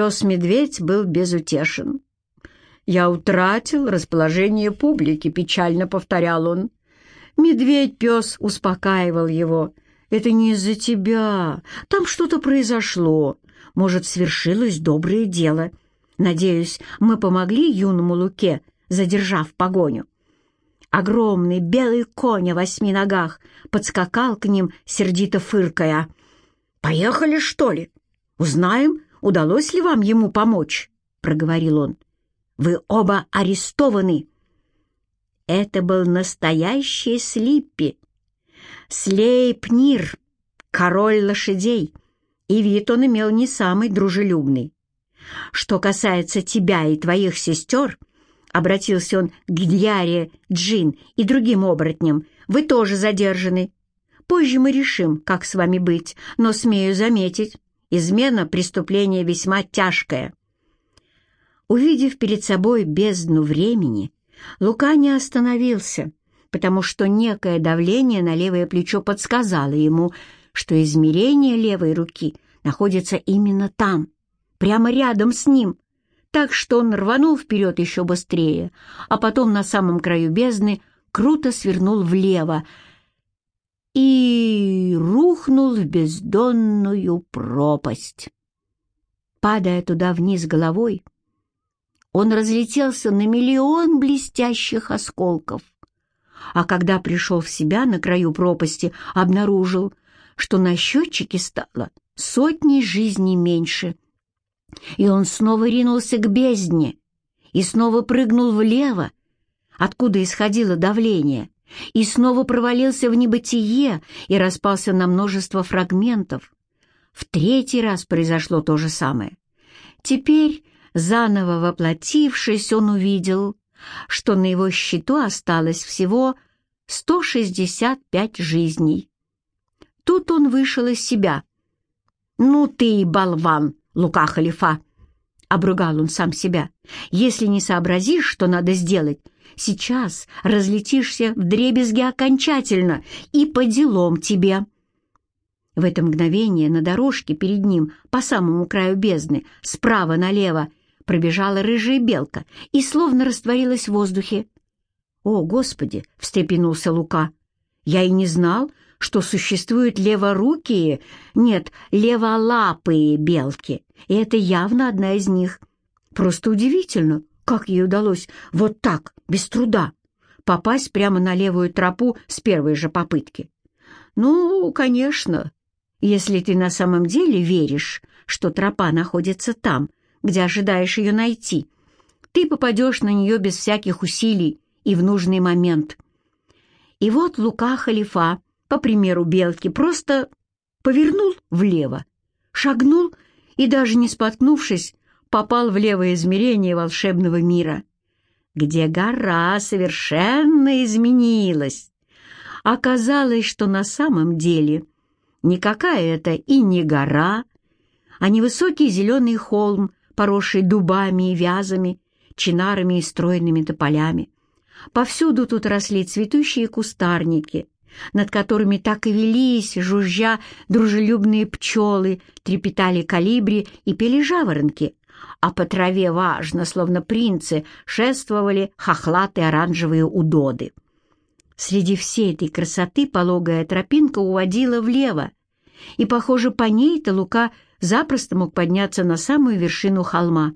пес-медведь был безутешен. «Я утратил расположение публики», — печально повторял он. Медведь-пес успокаивал его. «Это не из-за тебя. Там что-то произошло. Может, свершилось доброе дело. Надеюсь, мы помогли юному Луке, задержав погоню». Огромный белый конь о восьми ногах подскакал к ним, сердито фыркая. «Поехали, что ли? Узнаем, удалось ли вам ему помочь?» — проговорил он. «Вы оба арестованы!» Это был настоящий Слиппи. Слейпнир, король лошадей, и вид он имел не самый дружелюбный. Что касается тебя и твоих сестер, обратился он к Гильяре, Джин и другим оборотням, вы тоже задержаны. Позже мы решим, как с вами быть, но смею заметить, измена преступление весьма тяжкое. Увидев перед собой бездну времени, Лука не остановился, потому что некое давление на левое плечо подсказало ему, что измерение левой руки находится именно там, прямо рядом с ним, так что он рванул вперед еще быстрее, а потом на самом краю бездны круто свернул влево и рухнул в бездонную пропасть. Падая туда вниз головой, он разлетелся на миллион блестящих осколков. А когда пришел в себя на краю пропасти, обнаружил, что на счетчике стало сотни жизней меньше. И он снова ринулся к бездне и снова прыгнул влево, откуда исходило давление, и снова провалился в небытие и распался на множество фрагментов. В третий раз произошло то же самое. Теперь, заново воплотившись, он увидел, что на его счету осталось всего 165 жизней. Тут он вышел из себя. «Ну ты и болван, Лука Халифа!» — обругал он сам себя. «Если не сообразишь, что надо сделать, сейчас разлетишься в дребезги окончательно, и по делам тебе». В это мгновение на дорожке перед ним, по самому краю бездны, справа налево, пробежала рыжая белка и словно растворилась в воздухе. «О, Господи!» — встрепенулся Лука. «Я и не знал, что существуют леворукие, нет, леволапые белки, и это явно одна из них. Просто удивительно, как ей удалось вот так, без труда, попасть прямо на левую тропу с первой же попытки. Ну, конечно, если ты на самом деле веришь, что тропа находится там, где ожидаешь ее найти, ты попадешь на нее без всяких усилий и в нужный момент. И вот Лука Халифа по примеру белки, просто повернул влево, шагнул и, даже не споткнувшись, попал в левое измерение волшебного мира, где гора совершенно изменилась. Оказалось, что на самом деле никакая это и не гора, а невысокий зеленый холм, поросший дубами и вязами, чинарами и стройными тополями. Повсюду тут росли цветущие кустарники, над которыми так и велись, жужжа, дружелюбные пчелы, трепетали калибри и пели жаворонки, а по траве важно, словно принцы, шествовали хохлатые оранжевые удоды. Среди всей этой красоты пологая тропинка уводила влево, и, похоже, по ней-то Лука запросто мог подняться на самую вершину холма.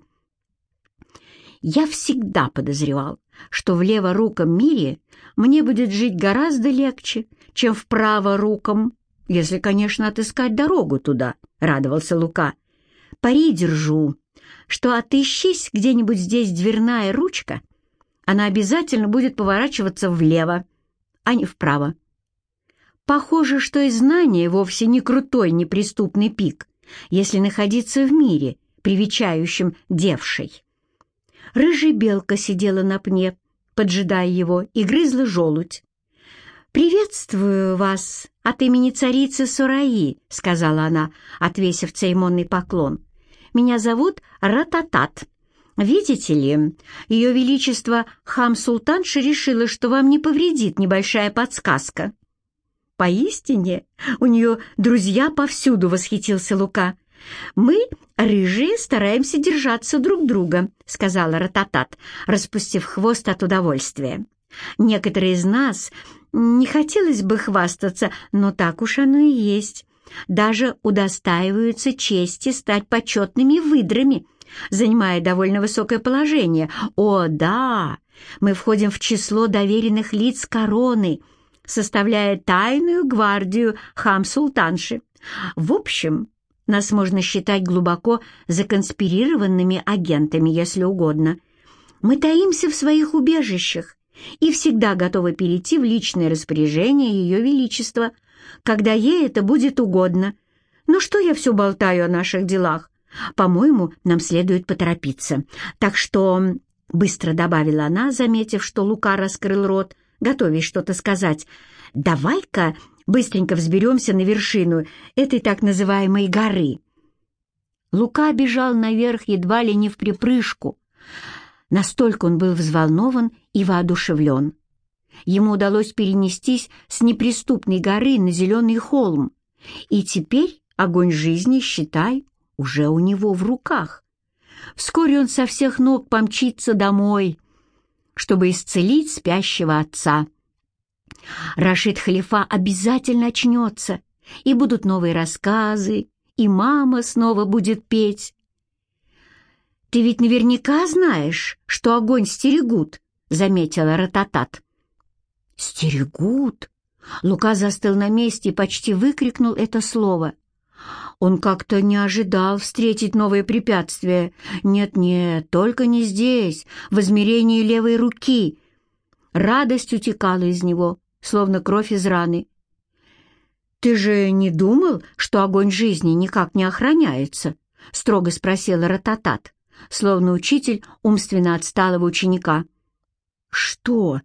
Я всегда подозревал, что в леворуком мире мне будет жить гораздо легче, чем в праворуком, если, конечно, отыскать дорогу туда, — радовался Лука. Пари держу, что отыщись где-нибудь здесь дверная ручка, она обязательно будет поворачиваться влево, а не вправо. Похоже, что и знание вовсе не крутой неприступный пик, если находиться в мире, привечающем девшей. Рыжая белка сидела на пне, поджидая его, и грызла желудь. «Приветствую вас от имени царицы Сураи», — сказала она, отвесив церемонный поклон. «Меня зовут Рататат. Видите ли, Ее Величество Хам-Султанша решила, что вам не повредит небольшая подсказка». «Поистине, у нее друзья повсюду», — восхитился Лука. «Мы, рыжие, стараемся держаться друг друга», — сказала Рататат, распустив хвост от удовольствия. «Некоторые из нас не хотелось бы хвастаться, но так уж оно и есть. Даже удостаиваются чести стать почетными выдрами, занимая довольно высокое положение. О, да, мы входим в число доверенных лиц короны, составляя тайную гвардию хам-султанши. В общем, нас можно считать глубоко законспирированными агентами, если угодно. Мы таимся в своих убежищах и всегда готовы перейти в личное распоряжение Ее Величества, когда ей это будет угодно. Ну что я все болтаю о наших делах? По-моему, нам следует поторопиться. Так что, — быстро добавила она, заметив, что Лука раскрыл рот, готовясь что-то сказать, — давай-ка быстренько взберемся на вершину этой так называемой горы. Лука бежал наверх едва ли не в припрыжку. Настолько он был взволнован и воодушевлен. Ему удалось перенестись с неприступной горы на зеленый холм, и теперь огонь жизни, считай, уже у него в руках. Вскоре он со всех ног помчится домой, чтобы исцелить спящего отца. Рашид Халифа обязательно очнется, и будут новые рассказы, и мама снова будет петь. «Ты ведь наверняка знаешь, что огонь стерегут», — заметила Рататат. «Стерегут?» Лука застыл на месте и почти выкрикнул это слово. Он как-то не ожидал встретить новые препятствия. Нет-нет, только не здесь, в измерении левой руки. Радость утекала из него, словно кровь из раны. «Ты же не думал, что огонь жизни никак не охраняется?» — строго спросила Рататат, словно учитель умственно отсталого ученика. «Что?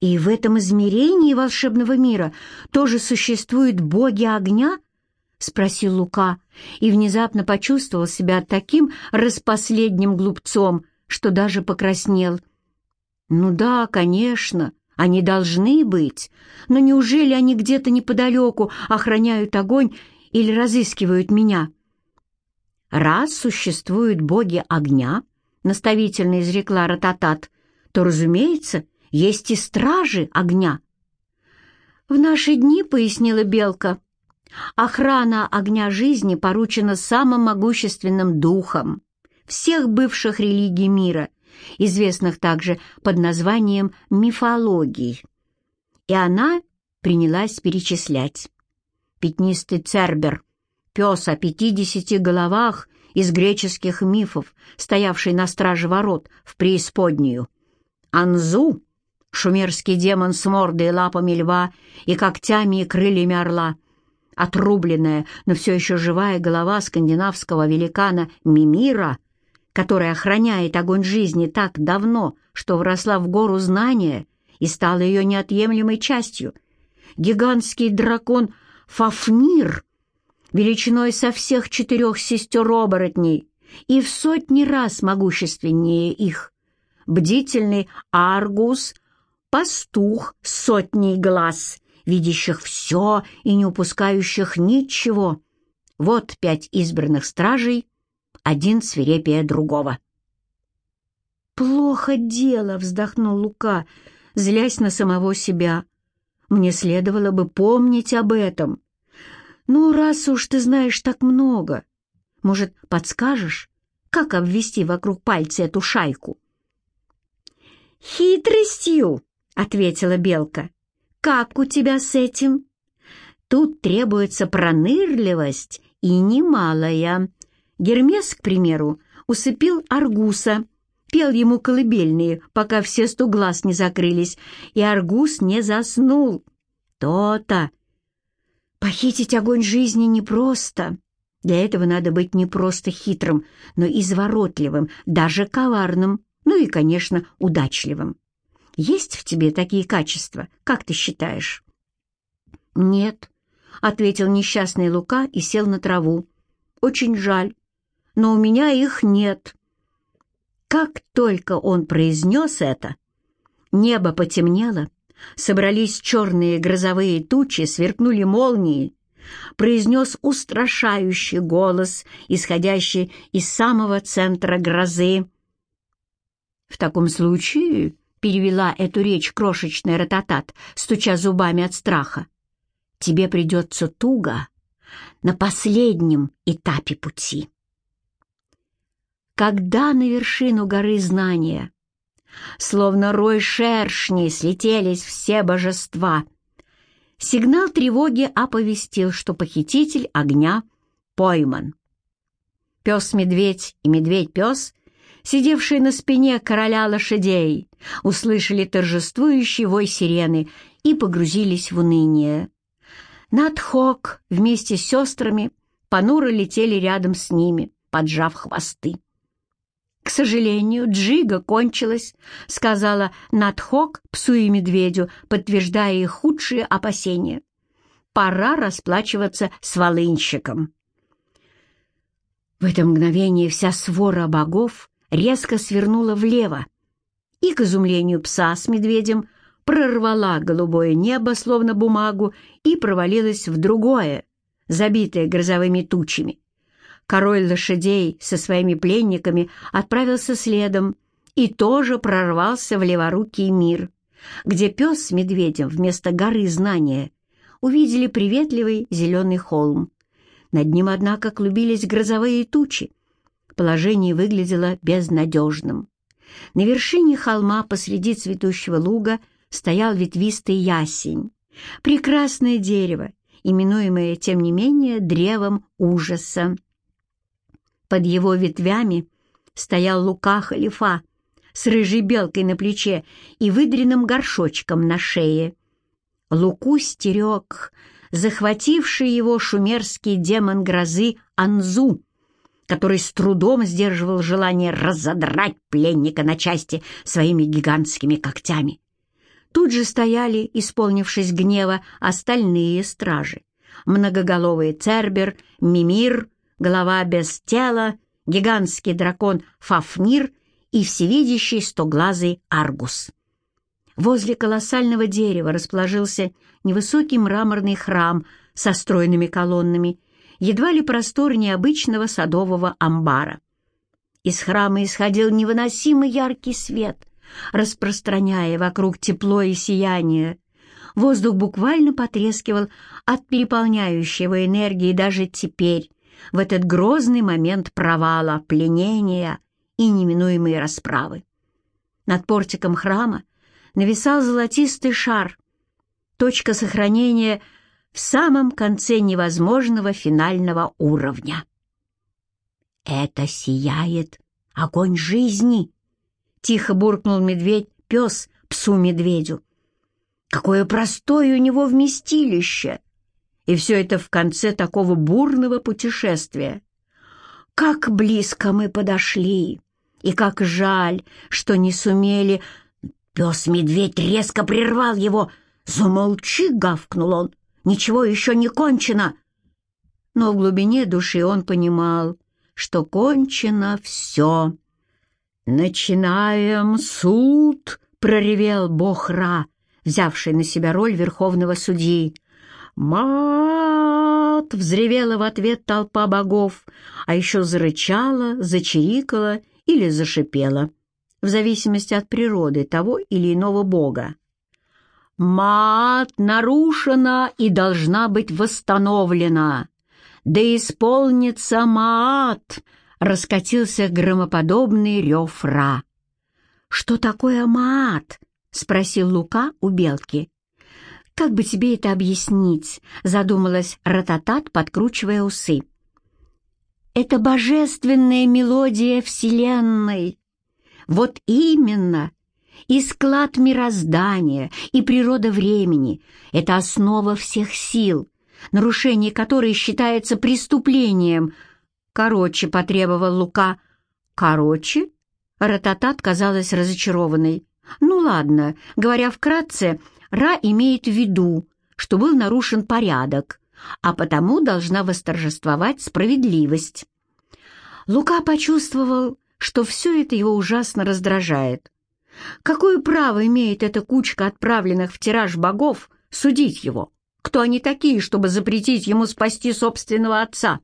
И в этом измерении волшебного мира тоже существуют боги огня?» — спросил Лука и внезапно почувствовал себя таким распоследним глупцом, что даже покраснел. «Ну да, конечно, они должны быть, но неужели они где-то неподалеку охраняют огонь или разыскивают меня?» «Раз существуют боги огня», — наставительно изрекла Рататат, «то, разумеется, есть и стражи огня». «В наши дни», — пояснила Белка, — Охрана огня жизни поручена самым могущественным духом всех бывших религий мира, известных также под названием мифологий. И она принялась перечислять. Пятнистый Цербер, пес о пятидесяти головах из греческих мифов, стоявший на страже ворот в преисподнюю. Анзу, шумерский демон с мордой и лапами льва и когтями и крыльями орла — отрубленная, но все еще живая голова скандинавского великана Мимира, который охраняет огонь жизни так давно, что вросла в гору знания и стала ее неотъемлемой частью, гигантский дракон Фафнир, величиной со всех четырех сестер-оборотней и в сотни раз могущественнее их, бдительный Аргус, пастух с сотней глаз — видящих все и не упускающих ничего. Вот пять избранных стражей, один свирепее другого. «Плохо дело», — вздохнул Лука, злясь на самого себя. «Мне следовало бы помнить об этом. Ну, раз уж ты знаешь так много, может, подскажешь, как обвести вокруг пальца эту шайку?» «Хитростью», — ответила Белка. Как у тебя с этим? Тут требуется пронырливость и немалая. Гермес, к примеру, усыпил Аргуса, пел ему колыбельные, пока все сто глаз не закрылись, и Аргус не заснул. То-то. Похитить огонь жизни непросто. Для этого надо быть не просто хитрым, но изворотливым, даже коварным, ну и, конечно, удачливым. Есть в тебе такие качества, как ты считаешь?» «Нет», — ответил несчастный Лука и сел на траву. «Очень жаль, но у меня их нет». Как только он произнес это, небо потемнело, собрались черные грозовые тучи, сверкнули молнии, произнес устрашающий голос, исходящий из самого центра грозы. «В таком случае», — перевела эту речь крошечная ротатат, стуча зубами от страха, «тебе придется туго на последнем этапе пути». Когда на вершину горы знания, словно рой шершней, слетелись все божества — Сигнал тревоги оповестил, что похититель огня пойман. Пес-медведь и медведь-пес, сидевшие на спине короля лошадей, услышали торжествующий вой сирены и погрузились в уныние. Надхок вместе с сестрами понуро летели рядом с ними, поджав хвосты. «К сожалению, джига кончилась», — сказала Надхок псу и медведю, подтверждая их худшие опасения. «Пора расплачиваться с волынщиком». В это мгновение вся свора богов резко свернула влево, и, к изумлению пса с медведем, прорвала голубое небо, словно бумагу, и провалилась в другое, забитое грозовыми тучами. Король лошадей со своими пленниками отправился следом и тоже прорвался в леворукий мир, где пес с медведем вместо горы знания увидели приветливый зеленый холм. Над ним, однако, клубились грозовые тучи. Положение выглядело безнадежным. На вершине холма посреди цветущего луга стоял ветвистый ясень, прекрасное дерево, именуемое, тем не менее, древом ужаса. Под его ветвями стоял Лука Халифа с рыжей белкой на плече и выдренным горшочком на шее. Луку стерег захвативший его шумерский демон грозы Анзу, который с трудом сдерживал желание разодрать пленника на части своими гигантскими когтями. Тут же стояли, исполнившись гнева, остальные стражи. Многоголовый Цербер, Мимир, голова без тела, гигантский дракон Фафнир и всевидящий стоглазый Аргус. Возле колоссального дерева расположился невысокий мраморный храм со стройными колоннами, едва ли просторнее обычного садового амбара. Из храма исходил невыносимо яркий свет, распространяя вокруг тепло и сияние. Воздух буквально потрескивал от переполняющего энергии даже теперь, в этот грозный момент провала, пленения и неминуемой расправы. Над портиком храма нависал золотистый шар, точка сохранения в самом конце невозможного финального уровня. «Это сияет огонь жизни!» — тихо буркнул медведь-пес псу-медведю. «Какое простое у него вместилище!» И все это в конце такого бурного путешествия. Как близко мы подошли, и как жаль, что не сумели... Пес-медведь резко прервал его. «Замолчи!» — гавкнул он. «Ничего еще не кончено!» Но в глубине души он понимал, что кончено все. «Начинаем суд!» — проревел бог Ра, взявший на себя роль верховного судьи. «Мат!» — взревела в ответ толпа богов, а еще зарычала, зачирикала или зашипела, в зависимости от природы того или иного бога. «Мат нарушена и должна быть восстановлена! Да исполнится Маат!» — раскатился громоподобный рев Ра. «Что такое Маат?» — спросил Лука у Белки. «Как бы тебе это объяснить?» — задумалась Рататат, подкручивая усы. «Это божественная мелодия Вселенной. Вот именно. И склад мироздания, и природа времени — это основа всех сил, нарушение которой считается преступлением. Короче, потребовал Лука. Короче? Рататат казалась разочарованной. Ну ладно, говоря вкратце, Ра имеет в виду, что был нарушен порядок, а потому должна восторжествовать справедливость. Лука почувствовал, что все это его ужасно раздражает. Какое право имеет эта кучка отправленных в тираж богов судить его? Кто они такие, чтобы запретить ему спасти собственного отца?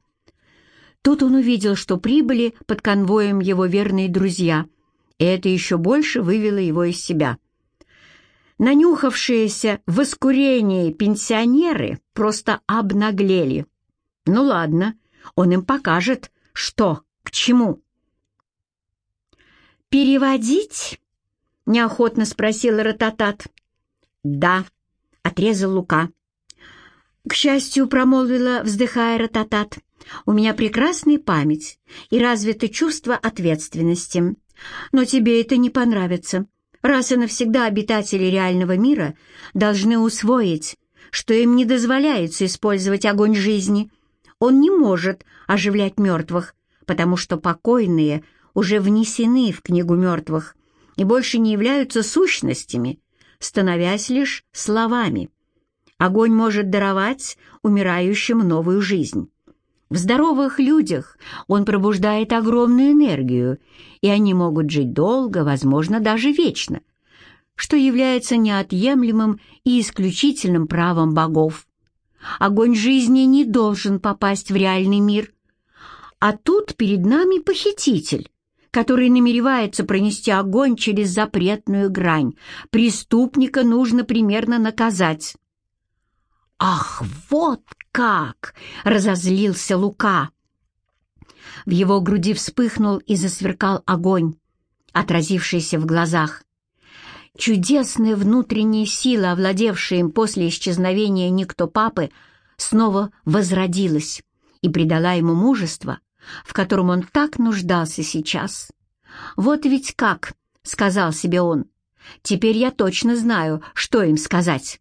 Тут он увидел, что прибыли под конвоем его верные друзья, и это еще больше вывело его из себя. Нанюхавшиеся в воскурении пенсионеры просто обнаглели. Ну ладно, он им покажет, что к чему. «Переводить?» — неохотно спросил Рататат. «Да», — отрезал Лука. «К счастью, промолвила, вздыхая Рататат, у меня прекрасная память и развито чувство ответственности. Но тебе это не понравится. Раз и навсегда обитатели реального мира должны усвоить, что им не дозволяется использовать огонь жизни. Он не может оживлять мертвых, потому что покойные уже внесены в книгу мертвых и больше не являются сущностями, становясь лишь словами. Огонь может даровать умирающим новую жизнь. В здоровых людях он пробуждает огромную энергию, и они могут жить долго, возможно, даже вечно, что является неотъемлемым и исключительным правом богов. Огонь жизни не должен попасть в реальный мир. А тут перед нами похититель, который намеревается пронести огонь через запретную грань. Преступника нужно примерно наказать. «Ах, вот как!» — разозлился Лука. В его груди вспыхнул и засверкал огонь, отразившийся в глазах. Чудесная внутренняя сила, овладевшая им после исчезновения никто папы, снова возродилась и придала ему мужество, в котором он так нуждался сейчас. «Вот ведь как!» — сказал себе он. «Теперь я точно знаю, что им сказать»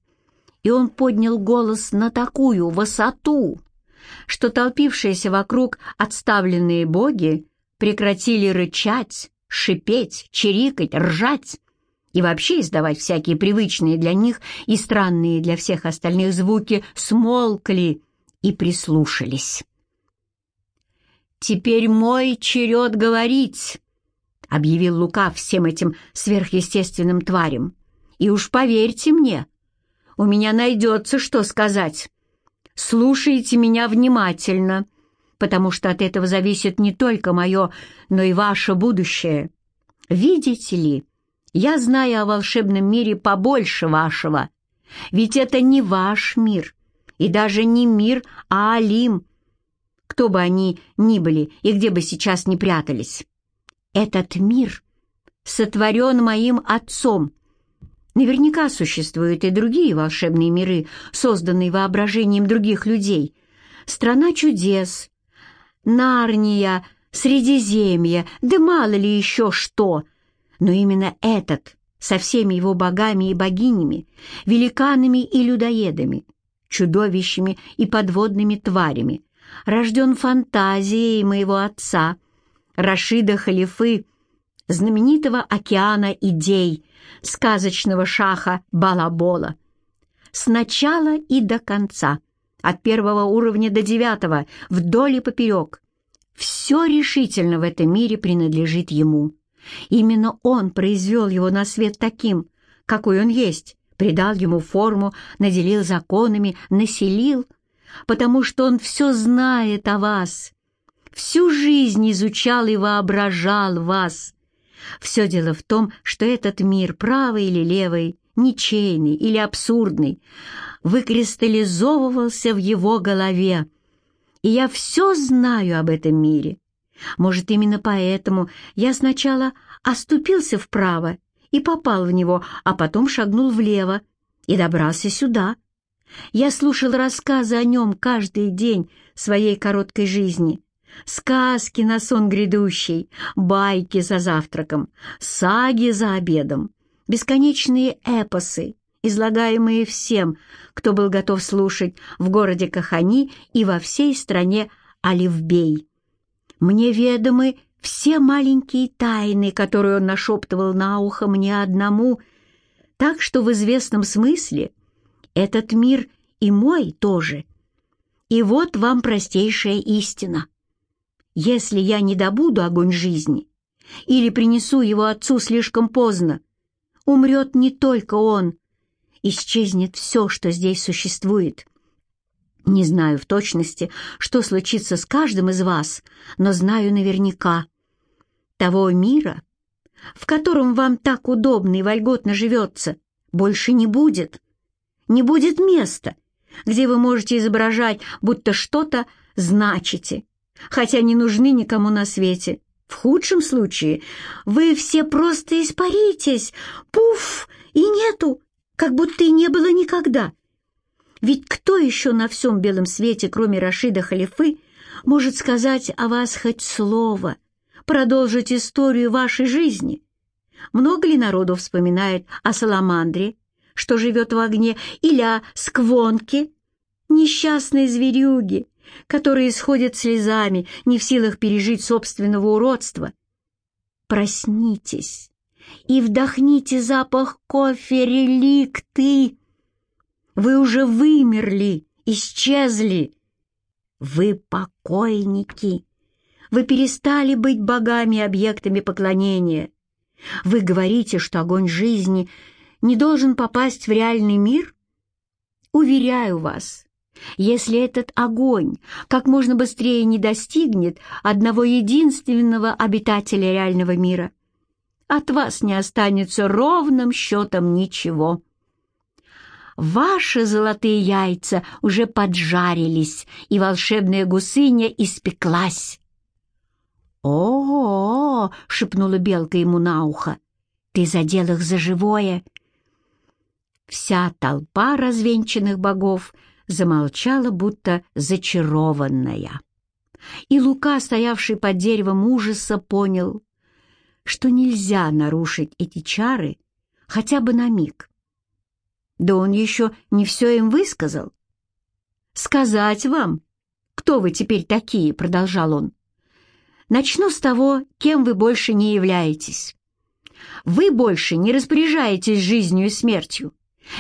и он поднял голос на такую высоту, что толпившиеся вокруг отставленные боги прекратили рычать, шипеть, чирикать, ржать и вообще издавать всякие привычные для них и странные для всех остальных звуки, смолкли и прислушались. «Теперь мой черед говорить», — объявил Лука всем этим сверхъестественным тварям. «И уж поверьте мне, у меня найдется, что сказать. Слушайте меня внимательно, потому что от этого зависит не только мое, но и ваше будущее. Видите ли, я знаю о волшебном мире побольше вашего, ведь это не ваш мир, и даже не мир, а Алим, кто бы они ни были и где бы сейчас ни прятались. Этот мир сотворен моим отцом, Наверняка существуют и другие волшебные миры, созданные воображением других людей. Страна чудес, Нарния, Средиземье, да мало ли еще что. Но именно этот, со всеми его богами и богинями, великанами и людоедами, чудовищами и подводными тварями, рожден фантазией моего отца, Рашида Халифы, знаменитого океана идей, сказочного шаха Балабола. С начала и до конца, от первого уровня до девятого, вдоль и поперек. Все решительно в этом мире принадлежит ему. Именно он произвел его на свет таким, какой он есть, придал ему форму, наделил законами, населил, потому что он все знает о вас, всю жизнь изучал и воображал вас, все дело в том, что этот мир, правый или левый, ничейный или абсурдный, выкристаллизовывался в его голове. И я все знаю об этом мире. Может, именно поэтому я сначала оступился вправо и попал в него, а потом шагнул влево и добрался сюда. Я слушал рассказы о нем каждый день своей короткой жизни, Сказки на сон грядущий, байки за завтраком, саги за обедом, бесконечные эпосы, излагаемые всем, кто был готов слушать в городе Кахани и во всей стране Оливбей. Мне ведомы все маленькие тайны, которые он нашептывал на ухо мне одному, так что в известном смысле этот мир и мой тоже. И вот вам простейшая истина. Если я не добуду огонь жизни или принесу его отцу слишком поздно, умрет не только он, исчезнет все, что здесь существует. Не знаю в точности, что случится с каждым из вас, но знаю наверняка. Того мира, в котором вам так удобно и вольготно живется, больше не будет. Не будет места, где вы можете изображать, будто что-то значите, хотя не нужны никому на свете. В худшем случае вы все просто испаритесь, пуф, и нету, как будто и не было никогда. Ведь кто еще на всем белом свете, кроме Рашида Халифы, может сказать о вас хоть слово, продолжить историю вашей жизни? Много ли народу вспоминает о Саламандре, что живет в огне, или о Сквонке, несчастной зверюге, которая исходит слезами, не в силах пережить собственного уродства? Проснитесь и вдохните запах кофе, реликты. Вы уже вымерли, исчезли. Вы покойники. Вы перестали быть богами и объектами поклонения. Вы говорите, что огонь жизни не должен попасть в реальный мир? Уверяю вас, если этот огонь как можно быстрее не достигнет одного единственного обитателя реального мира, от вас не останется ровным счетом ничего. Ваши золотые яйца уже поджарились, и волшебная гусыня испеклась. «О-о-о!» — шепнула белка ему на ухо. «Ты задел их за живое!» Вся толпа развенчанных богов замолчала, будто зачарованная. И Лука, стоявший под деревом ужаса, понял, что нельзя нарушить эти чары хотя бы на миг. Да он еще не все им высказал. «Сказать вам, кто вы теперь такие?» — продолжал он. «Начну с того, кем вы больше не являетесь. Вы больше не распоряжаетесь жизнью и смертью,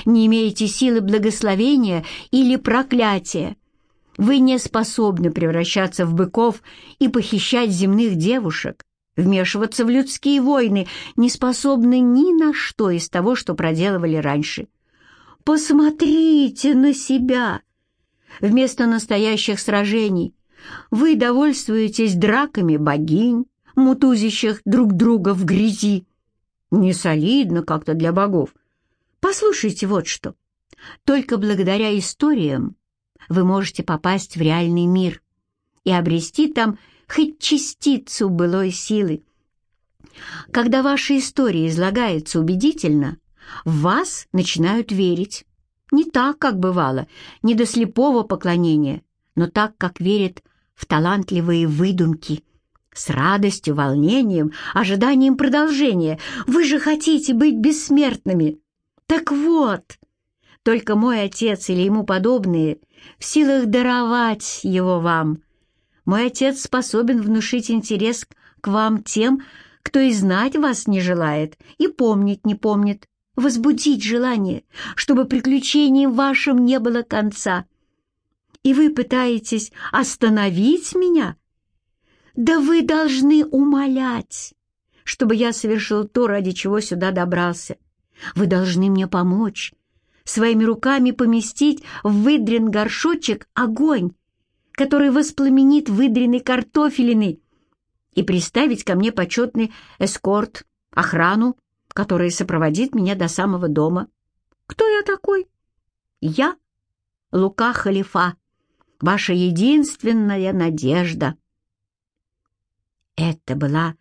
не имеете силы благословения или проклятия. Вы не способны превращаться в быков и похищать земных девушек, вмешиваться в людские войны, не способны ни на что из того, что проделывали раньше. Посмотрите на себя! Вместо настоящих сражений вы довольствуетесь драками богинь, мутузящих друг друга в грязи. Не солидно как-то для богов. Послушайте вот что. Только благодаря историям вы можете попасть в реальный мир и обрести там хоть частицу былой силы. Когда ваша история излагается убедительно, в вас начинают верить. Не так, как бывало, не до слепого поклонения, но так, как верят в талантливые выдумки. С радостью, волнением, ожиданием продолжения. Вы же хотите быть бессмертными. Так вот, только мой отец или ему подобные в силах даровать его вам. Мой отец способен внушить интерес к вам тем, кто и знать вас не желает, и помнить не помнит, возбудить желание, чтобы приключениям вашим не было конца. И вы пытаетесь остановить меня? Да вы должны умолять, чтобы я совершил то, ради чего сюда добрался. Вы должны мне помочь, своими руками поместить в выдрен горшочек огонь, который воспламенит выдренный картофелины, и приставить ко мне почетный эскорт, охрану, которая сопроводит меня до самого дома. Кто я такой? Я Лука Халифа, ваша единственная надежда. Это была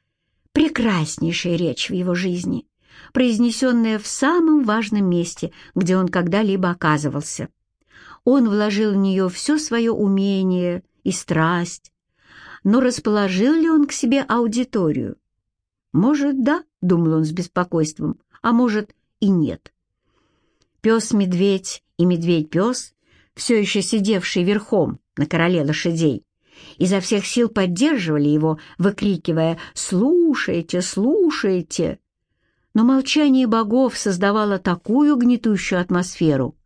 прекраснейшая речь в его жизни, произнесенная в самом важном месте, где он когда-либо оказывался. Он вложил в нее все свое умение и страсть, но расположил ли он к себе аудиторию? Может, да, — думал он с беспокойством, — а может и нет. Пес-медведь и медведь-пес, все еще сидевший верхом на короле лошадей, изо всех сил поддерживали его, выкрикивая «Слушайте, слушайте!». Но молчание богов создавало такую гнетущую атмосферу,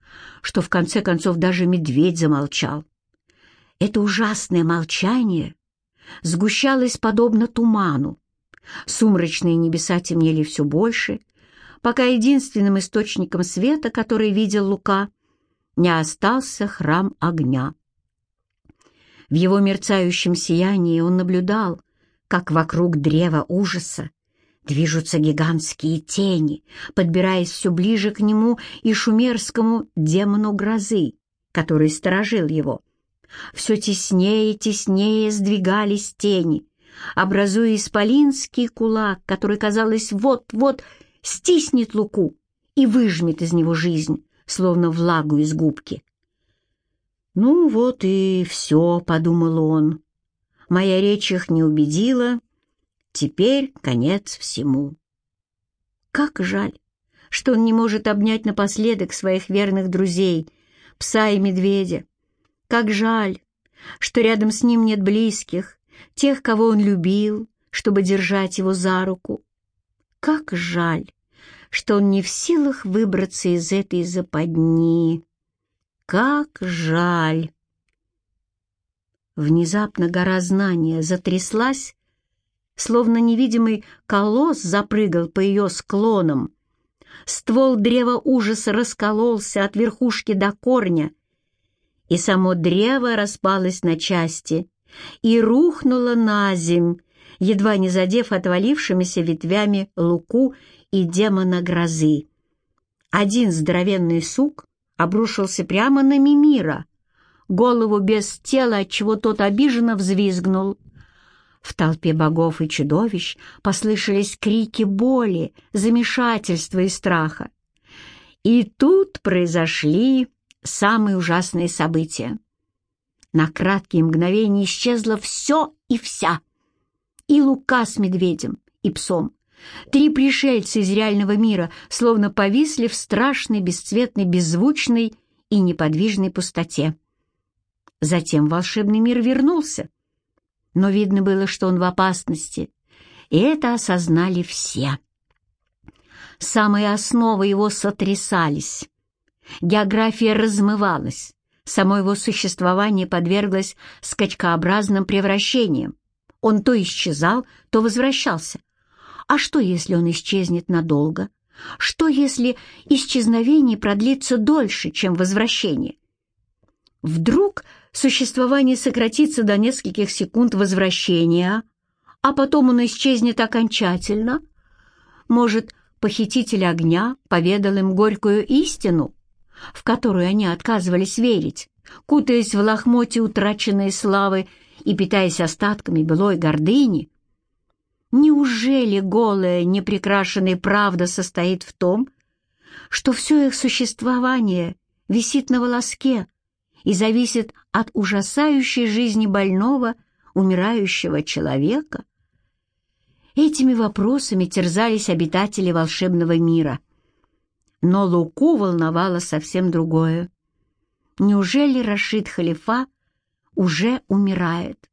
что в конце концов даже медведь замолчал. Это ужасное молчание сгущалось подобно туману, Сумрачные небеса темнели все больше, пока единственным источником света, который видел Лука, не остался храм огня. В его мерцающем сиянии он наблюдал, как вокруг древа ужаса движутся гигантские тени, подбираясь все ближе к нему и шумерскому демону грозы, который сторожил его. Все теснее и теснее сдвигались тени, образуя исполинский кулак, который, казалось, вот-вот стиснет Луку и выжмет из него жизнь, словно влагу из губки. «Ну вот и все», — подумал он. «Моя речь их не убедила. Теперь конец всему». Как жаль, что он не может обнять напоследок своих верных друзей, пса и медведя. Как жаль, что рядом с ним нет близких, тех, кого он любил, чтобы держать его за руку. Как жаль, что он не в силах выбраться из этой западни. Как жаль! Внезапно гора знания затряслась, словно невидимый колосс запрыгал по ее склонам. Ствол древа ужаса раскололся от верхушки до корня, и само древо распалось на части и рухнуло на земь, едва не задев отвалившимися ветвями луку и демона грозы. Один здоровенный сук обрушился прямо на Мимира, голову без тела, отчего тот обиженно взвизгнул. В толпе богов и чудовищ послышались крики боли, замешательства и страха. И тут произошли самые ужасные события. На краткие мгновения исчезло все и вся. И Лука с медведем, и псом. Три пришельца из реального мира словно повисли в страшной, бесцветной, беззвучной и неподвижной пустоте. Затем волшебный мир вернулся, но видно было, что он в опасности, и это осознали все. Самые основы его сотрясались. География размывалась, само его существование подверглось скачкообразным превращениям. Он то исчезал, то возвращался. А что, если он исчезнет надолго? Что, если исчезновение продлится дольше, чем возвращение? Вдруг существование сократится до нескольких секунд возвращения, а потом он исчезнет окончательно? Может, похититель огня поведал им горькую истину, в которую они отказывались верить, кутаясь в лохмоте утраченной славы и питаясь остатками былой гордыни? Неужели голая, непрекрашенная правда состоит в том, что все их существование висит на волоске и зависит от ужасающей жизни больного, умирающего человека? Этими вопросами терзались обитатели волшебного мира — но Луку волновало совсем другое. Неужели Рашид Халифа уже умирает?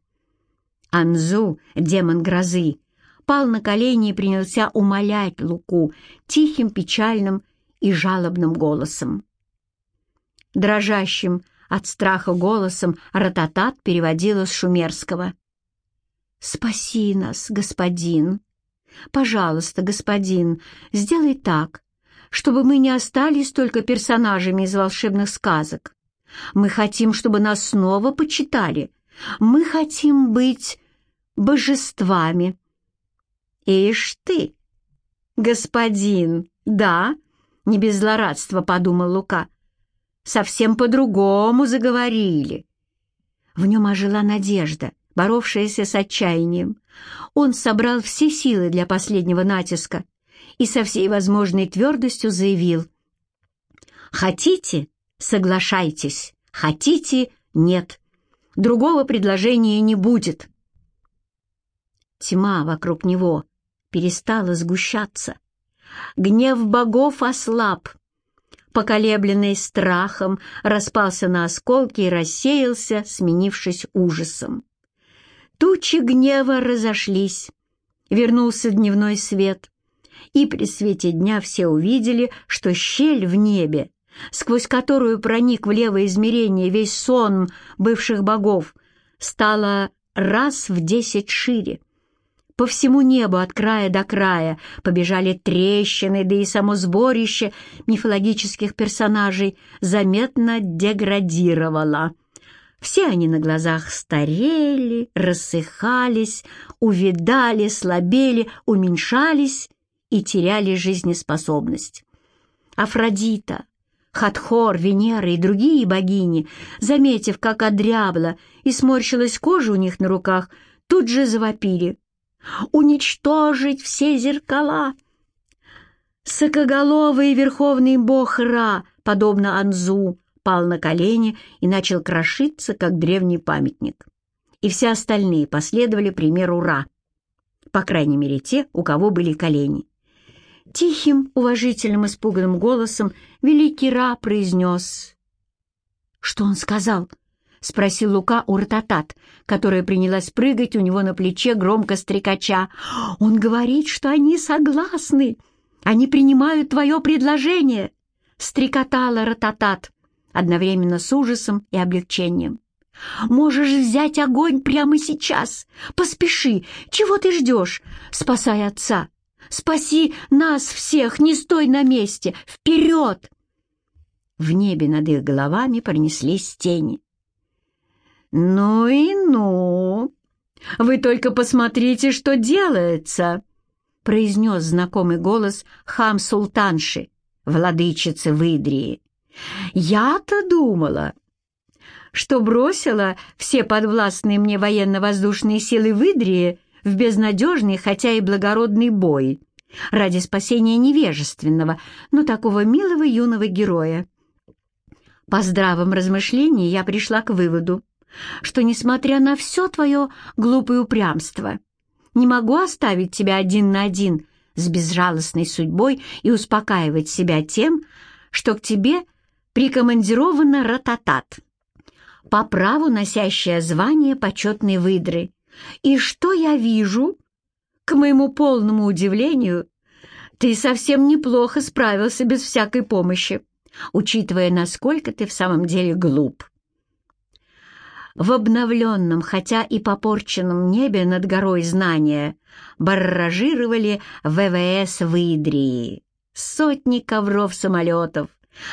Анзу, демон грозы, пал на колени и принялся умолять Луку тихим, печальным и жалобным голосом. Дрожащим от страха голосом Рататат переводила с шумерского. «Спаси нас, господин! Пожалуйста, господин, сделай так, чтобы мы не остались только персонажами из волшебных сказок. Мы хотим, чтобы нас снова почитали. Мы хотим быть божествами. Ишь ты, господин, да, не без злорадства подумал Лука. Совсем по-другому заговорили. В нем ожила надежда, боровшаяся с отчаянием. Он собрал все силы для последнего натиска и со всей возможной твердостью заявил «Хотите — соглашайтесь, хотите — нет. Другого предложения не будет». Тьма вокруг него перестала сгущаться. Гнев богов ослаб. Поколебленный страхом, распался на осколки и рассеялся, сменившись ужасом. Тучи гнева разошлись. Вернулся дневной свет и при свете дня все увидели, что щель в небе, сквозь которую проник в левое измерение весь сон бывших богов, стала раз в десять шире. По всему небу от края до края побежали трещины, да и само сборище мифологических персонажей заметно деградировало. Все они на глазах старели, рассыхались, увидали, слабели, уменьшались и теряли жизнеспособность. Афродита, Хатхор, Венера и другие богини, заметив, как одрябла и сморщилась кожа у них на руках, тут же завопили. «Уничтожить все зеркала!» Сокоголовый верховный бог Ра, подобно Анзу, пал на колени и начал крошиться, как древний памятник. И все остальные последовали примеру Ра, по крайней мере те, у кого были колени. Тихим, уважительным, испуганным голосом великий Ра произнес. «Что он сказал?» — спросил Лука у Рататат, которая принялась прыгать у него на плече, громко стрекача. «Он говорит, что они согласны. Они принимают твое предложение!» — стрекотала Рататат, одновременно с ужасом и облегчением. «Можешь взять огонь прямо сейчас! Поспеши! Чего ты ждешь? Спасай отца! Спаси нас всех! Не стой на месте! Вперед!» В небе над их головами пронеслись тени. «Ну и ну! Вы только посмотрите, что делается!» произнес знакомый голос хам-султанши, владычицы Выдрии. «Я-то думала, что бросила все подвластные мне военно-воздушные силы Выдрии в безнадежный, хотя и благородный бой ради спасения невежественного, но такого милого юного героя. По здравом размышлении я пришла к выводу, что, несмотря на все твое глупое упрямство, не могу оставить тебя один на один с безжалостной судьбой и успокаивать себя тем, что к тебе прикомандирована рататат, по праву носящая звание почетной выдры. И что я вижу? К моему полному удивлению, ты совсем неплохо справился без всякой помощи, учитывая, насколько ты в самом деле глуп. В обновленном, хотя и попорченном небе над горой знания барражировали ВВС Выдрии. Сотни ковров-самолетов,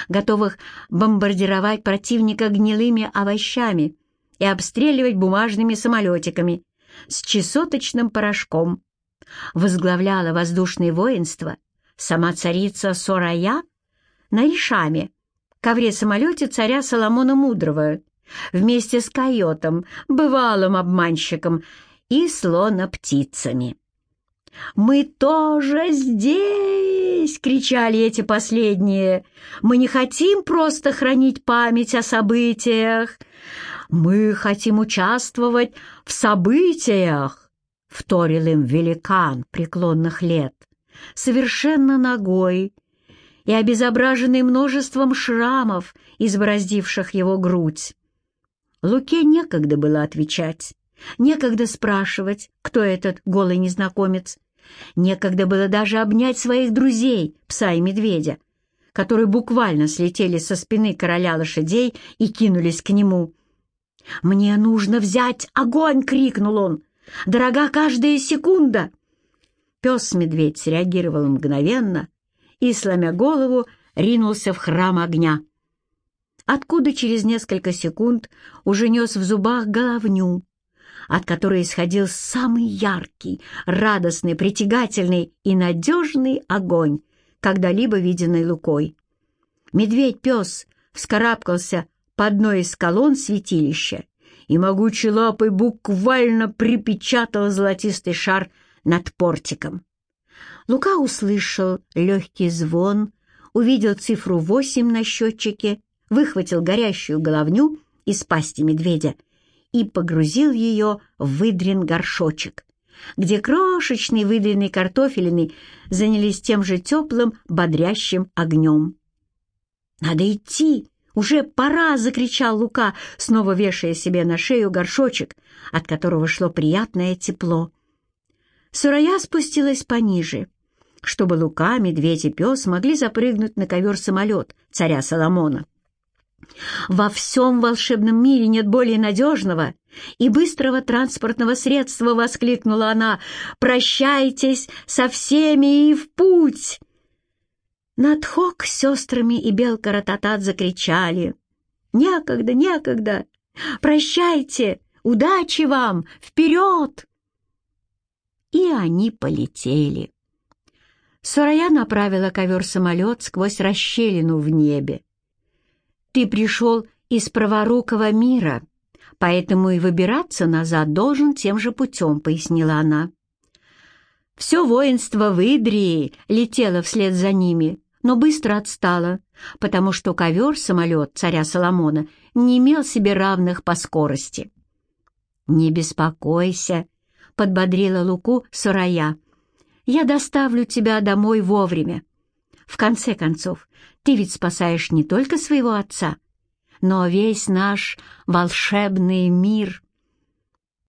готовых бомбардировать противника гнилыми овощами и обстреливать бумажными самолетиками с чесоточным порошком. Возглавляла воздушное воинство сама царица Сорая на Ишаме, ковре-самолете царя Соломона Мудрого, вместе с койотом, бывалым обманщиком и слона-птицами. «Мы тоже здесь!» — кричали эти последние. «Мы не хотим просто хранить память о событиях. Мы хотим участвовать в событиях!» — вторил им великан преклонных лет, совершенно ногой и обезображенный множеством шрамов, избороздивших его грудь. Луке некогда было отвечать, некогда спрашивать, кто этот голый незнакомец. Некогда было даже обнять своих друзей, пса и медведя, которые буквально слетели со спины короля лошадей и кинулись к нему. «Мне нужно взять огонь!» — крикнул он. «Дорога каждая секунда!» Пес-медведь среагировал мгновенно и, сломя голову, ринулся в храм огня откуда через несколько секунд уже нес в зубах головню, от которой исходил самый яркий, радостный, притягательный и надежный огонь, когда-либо виденный Лукой. Медведь-пес вскарабкался по одной из колонн святилища и могучей лапой буквально припечатал золотистый шар над портиком. Лука услышал легкий звон, увидел цифру восемь на счетчике выхватил горящую головню из пасти медведя и погрузил ее в выдрен горшочек, где крошечные выдренные картофелины занялись тем же теплым, бодрящим огнем. «Надо идти! Уже пора!» — закричал Лука, снова вешая себе на шею горшочек, от которого шло приятное тепло. Сурая спустилась пониже, чтобы Лука, медведь и пес могли запрыгнуть на ковер-самолет царя Соломона. Во всем волшебном мире нет более надежного и быстрого транспортного средства, воскликнула она. Прощайтесь со всеми и в путь! Надхок с сестрами и белка Рататат закричали. Некогда, некогда! Прощайте! Удачи вам! Вперед!» И они полетели. Сурая направила ковер-самолет сквозь расщелину в небе. «Ты пришел из праворукого мира, поэтому и выбираться назад должен тем же путем», — пояснила она. Все воинство в Идрии летело вслед за ними, но быстро отстало, потому что ковер-самолет царя Соломона не имел себе равных по скорости. «Не беспокойся», — подбодрила Луку Сурая. «Я доставлю тебя домой вовремя. В конце концов, ты ведь спасаешь не только своего отца, но весь наш волшебный мир».